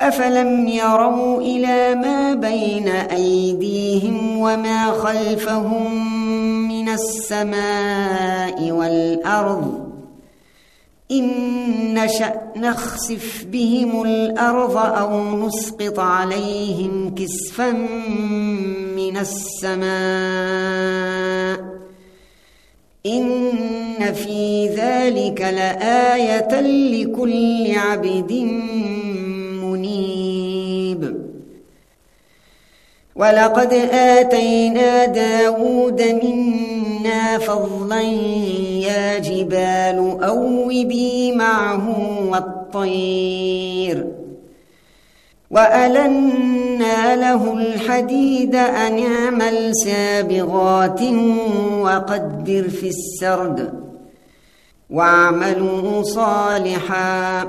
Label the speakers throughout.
Speaker 1: أفلم يروا إلى ما بين أيديهم وما خلفهم من السماء والأرض إن نشأ نخسف بهم الأرض أو نسقط عليهم كسفا من السماء إن في ذلك لآية لكل عبد ولقد آتينا داود منا فضلا يا جبال أوبي معه والطير. وألنا له الحديد أن اعمل سابغات وقدر في السرد. واعملوا صالحا.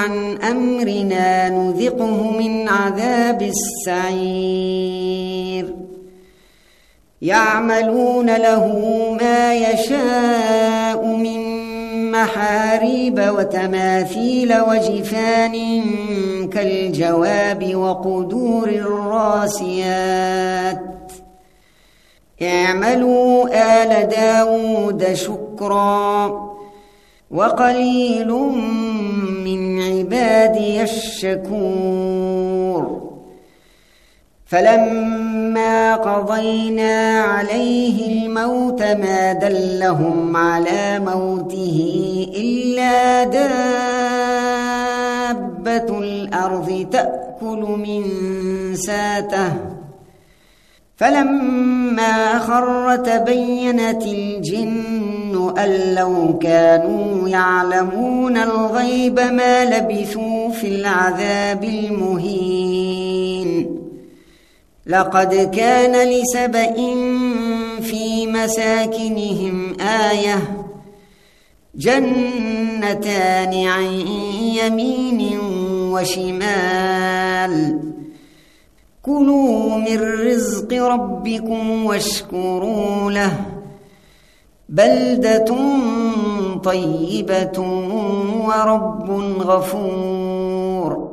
Speaker 1: عن أمرنا نذقه من عذاب السعير. يعملون له ما يشاء من محاريب وتماثيل وجفان كالجواب وقدور الراسيات. اعملوا آل داود شكرا. وقليل من عبادي الشكور. فلما قضينا عليه الموت ما دلهم على موته إلا دابة الأرض تأكل من ساته. فلما خر تبينت الجن أن لو كانوا يعلمون الغيب ما لبثوا في العذاب المهين. لقد كان لسبإ في مساكنهم آية جنتان عن يمين وشمال. كلوا من رزق ربكم واشكروا له. بلدة طيبة ورب غفور.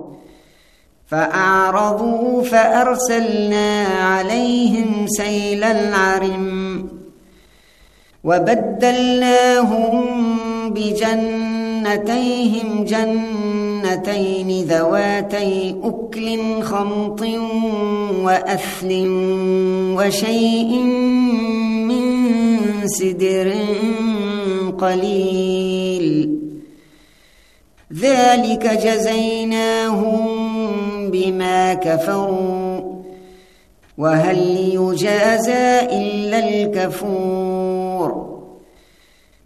Speaker 1: فأعرضوا فأرسلنا عليهم سيل العرم وبدلناهم بجنتيهم جنتين ذواتي أكل خمط وأثل وشيء سدر قليل. ذلك جزيناهم بما كفروا. وهل يجازى إلا الكفور؟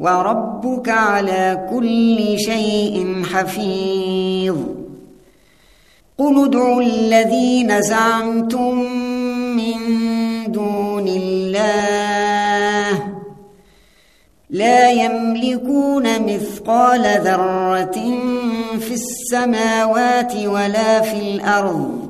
Speaker 1: وربك على كل شيء حفيظ. قل ادعوا الذين زعمتم من دون الله. لا يملكون مثقال ذرة في السماوات ولا في الأرض.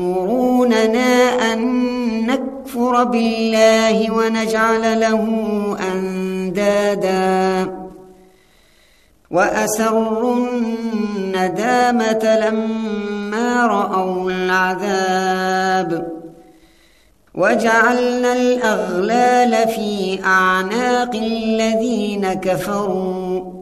Speaker 1: تأمروننا أن نكفر بالله ونجعل له أندادا. وأسروا الندامة لما رأوا العذاب. وجعلنا الأغلال في أعناق الذين كفروا.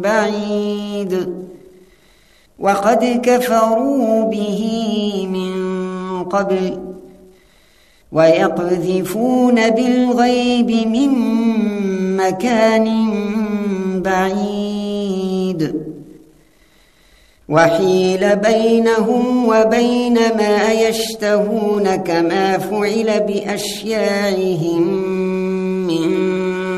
Speaker 1: بعيد. وقد كفروا به من قبل ويقذفون بالغيب من مكان بعيد. وحيل بينهم وبين ما يشتهون كما فعل بأشياعهم